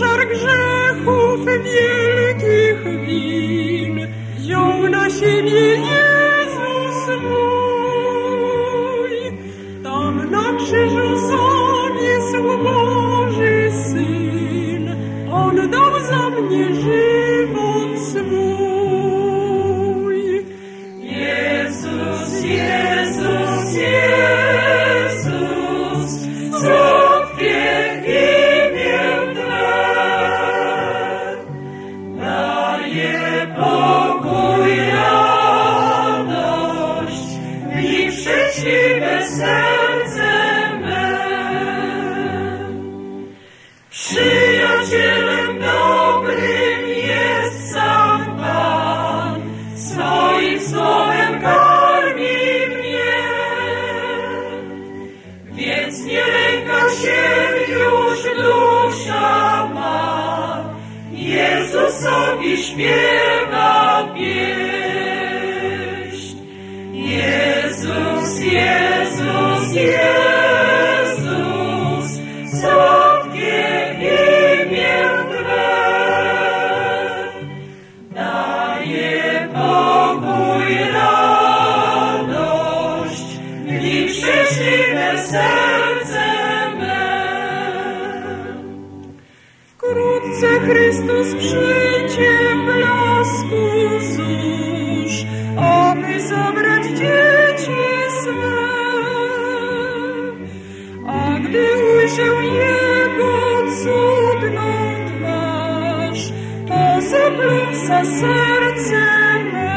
سرگ سے پوسٹ سی سو یعنی یس سا ویشے سب نے شو نت باش تو سب سسرت س